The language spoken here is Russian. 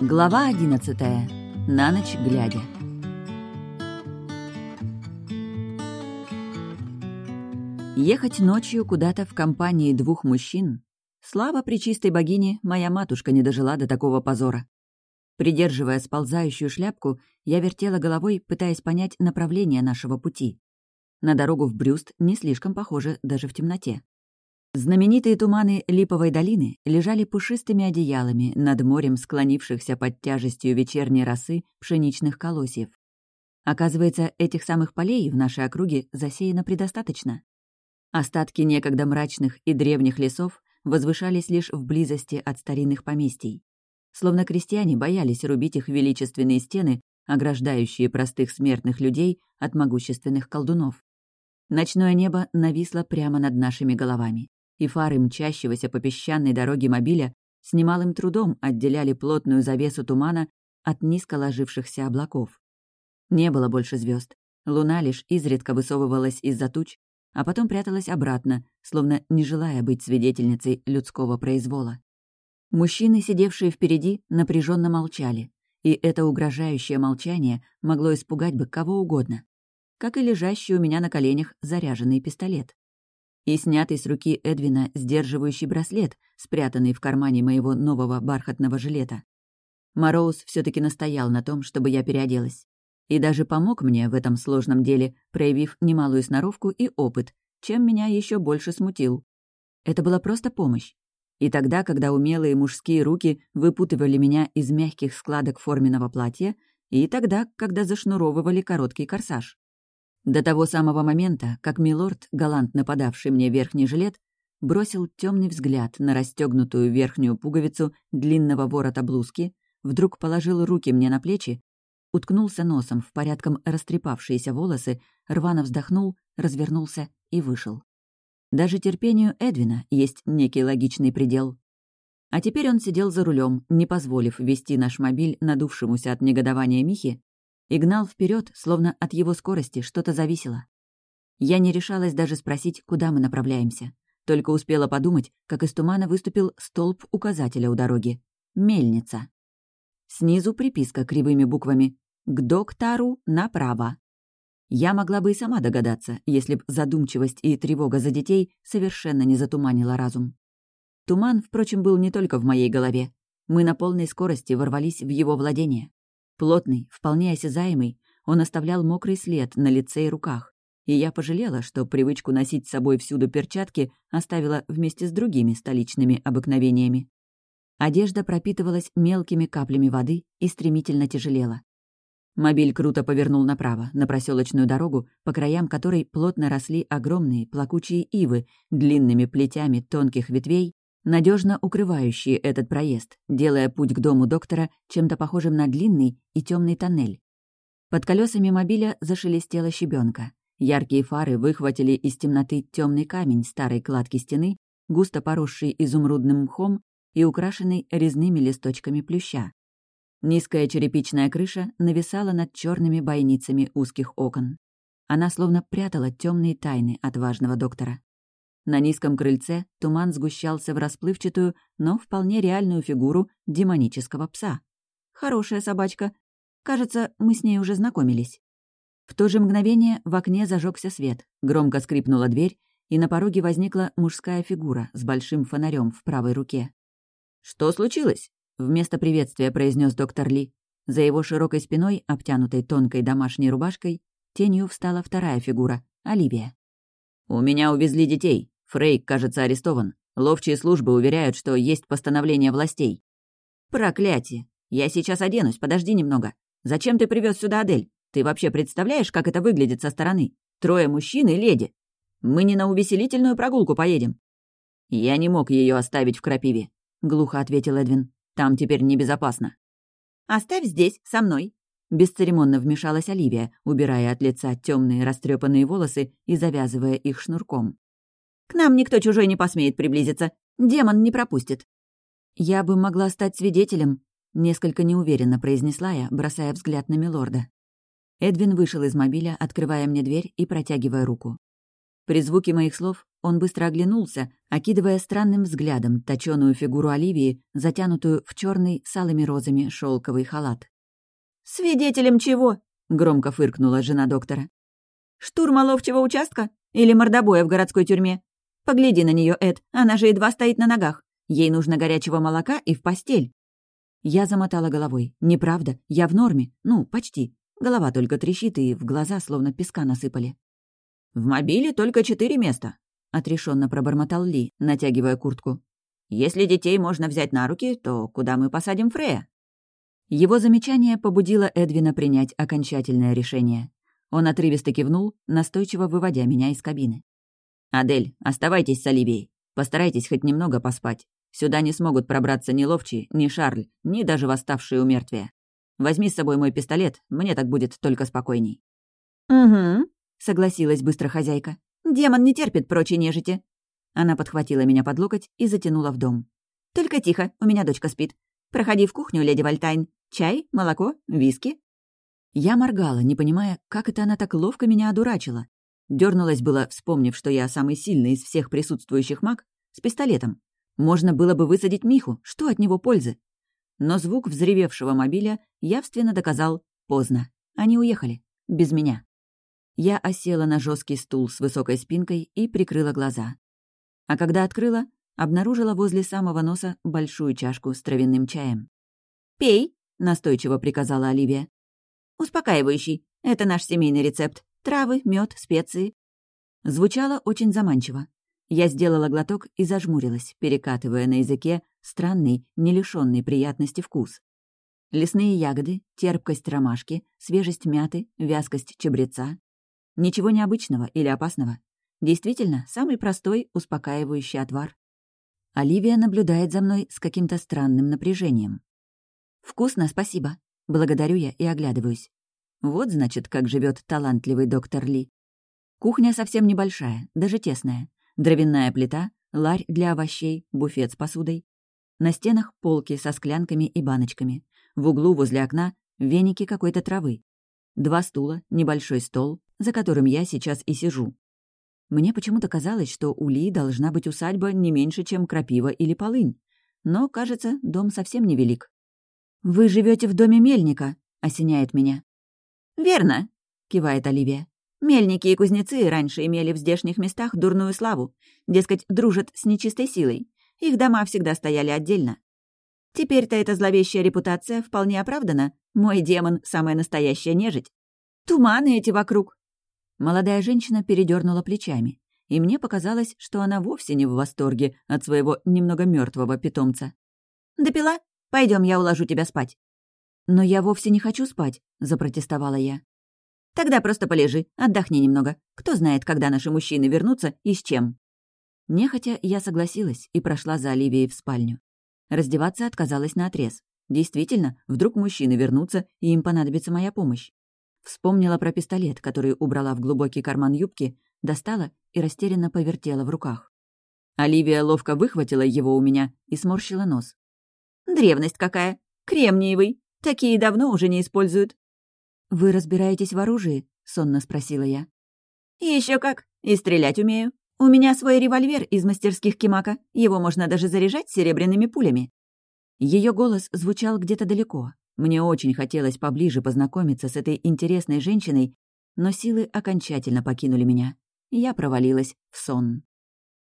Глава одиннадцатая. На ночь глядя. Ехать ночью куда-то в компании двух мужчин? Слава при чистой богине, моя матушка не дожила до такого позора. Придерживая сползающую шляпку, я вертела головой, пытаясь понять направление нашего пути. На дорогу в Брюст не слишком похоже даже в темноте. Знаменитые туманы Липовой долины лежали пушистыми одеялами над морем склонившихся под тяжестью вечерней росы пшеничных колосьев. Оказывается, этих самых полей в нашей округе засеяно предостаточно. Остатки некогда мрачных и древних лесов возвышались лишь в близости от старинных поместий. Словно крестьяне боялись рубить их величественные стены, ограждающие простых смертных людей от могущественных колдунов. Ночное небо нависло прямо над нашими головами, и фары мчащегося по песчаной дороге мобиля с немалым трудом отделяли плотную завесу тумана от низко ложившихся облаков. Не было больше звезд. Луна лишь изредка высовывалась из-за туч, а потом пряталась обратно, словно не желая быть свидетельницей людского произвола. Мужчины, сидевшие впереди, напряженно молчали, и это угрожающее молчание могло испугать бы кого угодно как и лежащий у меня на коленях заряженный пистолет. И снятый с руки Эдвина сдерживающий браслет, спрятанный в кармане моего нового бархатного жилета. Мороуз все таки настоял на том, чтобы я переоделась. И даже помог мне в этом сложном деле, проявив немалую сноровку и опыт, чем меня еще больше смутил. Это была просто помощь. И тогда, когда умелые мужские руки выпутывали меня из мягких складок форменного платья, и тогда, когда зашнуровывали короткий корсаж. До того самого момента, как милорд, галантно подавший мне верхний жилет, бросил темный взгляд на расстегнутую верхнюю пуговицу длинного ворота блузки, вдруг положил руки мне на плечи, уткнулся носом в порядком растрепавшиеся волосы, рвано вздохнул, развернулся и вышел. Даже терпению Эдвина есть некий логичный предел. А теперь он сидел за рулем, не позволив вести наш мобиль надувшемуся от негодования Михе, и гнал вперед, словно от его скорости что-то зависело. Я не решалась даже спросить, куда мы направляемся. Только успела подумать, как из тумана выступил столб указателя у дороги. Мельница. Снизу приписка кривыми буквами «К доктору направо». Я могла бы и сама догадаться, если б задумчивость и тревога за детей совершенно не затуманила разум. Туман, впрочем, был не только в моей голове. Мы на полной скорости ворвались в его владение. Плотный, вполне осязаемый, он оставлял мокрый след на лице и руках, и я пожалела, что привычку носить с собой всюду перчатки оставила вместе с другими столичными обыкновениями. Одежда пропитывалась мелкими каплями воды и стремительно тяжелела. Мобиль круто повернул направо, на проселочную дорогу, по краям которой плотно росли огромные плакучие ивы длинными плетями тонких ветвей надежно укрывающие этот проезд, делая путь к дому доктора чем-то похожим на длинный и темный тоннель. Под колесами мобиля зашелестела щебенка. Яркие фары выхватили из темноты темный камень старой кладки стены, густо поросший изумрудным мхом и украшенный резными листочками плюща. Низкая черепичная крыша нависала над черными бойницами узких окон. Она словно прятала темные тайны от важного доктора. На низком крыльце туман сгущался в расплывчатую, но вполне реальную фигуру демонического пса. Хорошая собачка. Кажется, мы с ней уже знакомились. В то же мгновение в окне зажегся свет, громко скрипнула дверь, и на пороге возникла мужская фигура с большим фонарем в правой руке. «Что случилось?» — вместо приветствия произнес доктор Ли. За его широкой спиной, обтянутой тонкой домашней рубашкой, тенью встала вторая фигура — Оливия. «У меня увезли детей. Фрейк, кажется, арестован. Ловчие службы уверяют, что есть постановление властей. Проклятие! Я сейчас оденусь, подожди немного. Зачем ты привез сюда Адель? Ты вообще представляешь, как это выглядит со стороны? Трое мужчин и леди. Мы не на увеселительную прогулку поедем. Я не мог ее оставить в крапиве, глухо ответил Эдвин. Там теперь небезопасно. Оставь здесь, со мной. Бесцеремонно вмешалась Оливия, убирая от лица темные растрепанные волосы и завязывая их шнурком. К нам никто чужой не посмеет приблизиться. Демон не пропустит». «Я бы могла стать свидетелем», — несколько неуверенно произнесла я, бросая взгляд на милорда. Эдвин вышел из мобиля, открывая мне дверь и протягивая руку. При звуке моих слов он быстро оглянулся, окидывая странным взглядом точёную фигуру Оливии, затянутую в черный с алыми розами шелковый халат. «Свидетелем чего?» — громко фыркнула жена доктора. «Штурма ловчего участка? Или мордобоя в городской тюрьме? Погляди на нее, Эд, она же едва стоит на ногах. Ей нужно горячего молока и в постель». Я замотала головой. «Неправда, я в норме. Ну, почти. Голова только трещит, и в глаза словно песка насыпали». «В мобиле только четыре места», — отрешенно пробормотал Ли, натягивая куртку. «Если детей можно взять на руки, то куда мы посадим Фрея?» Его замечание побудило Эдвина принять окончательное решение. Он отрывисто кивнул, настойчиво выводя меня из кабины. «Адель, оставайтесь с Оливией. Постарайтесь хоть немного поспать. Сюда не смогут пробраться ни Ловчи, ни Шарль, ни даже восставшие у мертвия. Возьми с собой мой пистолет, мне так будет только спокойней». «Угу», — согласилась быстро хозяйка. «Демон не терпит прочей нежити». Она подхватила меня под локоть и затянула в дом. «Только тихо, у меня дочка спит. Проходи в кухню, леди Вальтайн. Чай, молоко, виски?» Я моргала, не понимая, как это она так ловко меня одурачила. Дёрнулась было, вспомнив, что я самый сильный из всех присутствующих маг, с пистолетом. Можно было бы высадить Миху, что от него пользы? Но звук взревевшего мобиля явственно доказал поздно. Они уехали. Без меня. Я осела на жесткий стул с высокой спинкой и прикрыла глаза. А когда открыла, обнаружила возле самого носа большую чашку с травяным чаем. «Пей!» — настойчиво приказала Оливия. «Успокаивающий. Это наш семейный рецепт. Травы, мед, специи». Звучало очень заманчиво. Я сделала глоток и зажмурилась, перекатывая на языке странный, не лишённый приятности вкус. Лесные ягоды, терпкость ромашки, свежесть мяты, вязкость чабреца. Ничего необычного или опасного. Действительно, самый простой, успокаивающий отвар. Оливия наблюдает за мной с каким-то странным напряжением. «Вкусно, спасибо». Благодарю я и оглядываюсь. Вот, значит, как живет талантливый доктор Ли. Кухня совсем небольшая, даже тесная. Дровяная плита, ларь для овощей, буфет с посудой. На стенах полки со склянками и баночками. В углу возле окна веники какой-то травы. Два стула, небольшой стол, за которым я сейчас и сижу. Мне почему-то казалось, что у Ли должна быть усадьба не меньше, чем крапива или полынь. Но, кажется, дом совсем невелик. «Вы живете в доме мельника», — осеняет меня. «Верно», — кивает Оливия. «Мельники и кузнецы раньше имели в здешних местах дурную славу. Дескать, дружат с нечистой силой. Их дома всегда стояли отдельно. Теперь-то эта зловещая репутация вполне оправдана. Мой демон — самая настоящая нежить. Туманы эти вокруг. Молодая женщина передернула плечами, и мне показалось, что она вовсе не в восторге от своего немного мертвого питомца. «Допила? Пойдем, я уложу тебя спать». «Но я вовсе не хочу спать», — запротестовала я. «Тогда просто полежи, отдохни немного. Кто знает, когда наши мужчины вернутся и с чем». Нехотя я согласилась и прошла за Оливией в спальню. Раздеваться отказалась наотрез. Действительно, вдруг мужчины вернутся, и им понадобится моя помощь. Вспомнила про пистолет, который убрала в глубокий карман юбки, достала и растерянно повертела в руках. Оливия ловко выхватила его у меня и сморщила нос. «Древность какая! Кремниевый! Такие давно уже не используют!» «Вы разбираетесь в оружии?» — сонно спросила я. Еще как! И стрелять умею. У меня свой револьвер из мастерских Кимака. Его можно даже заряжать серебряными пулями». Ее голос звучал где-то далеко, мне очень хотелось поближе познакомиться с этой интересной женщиной, но силы окончательно покинули меня. Я провалилась в сон.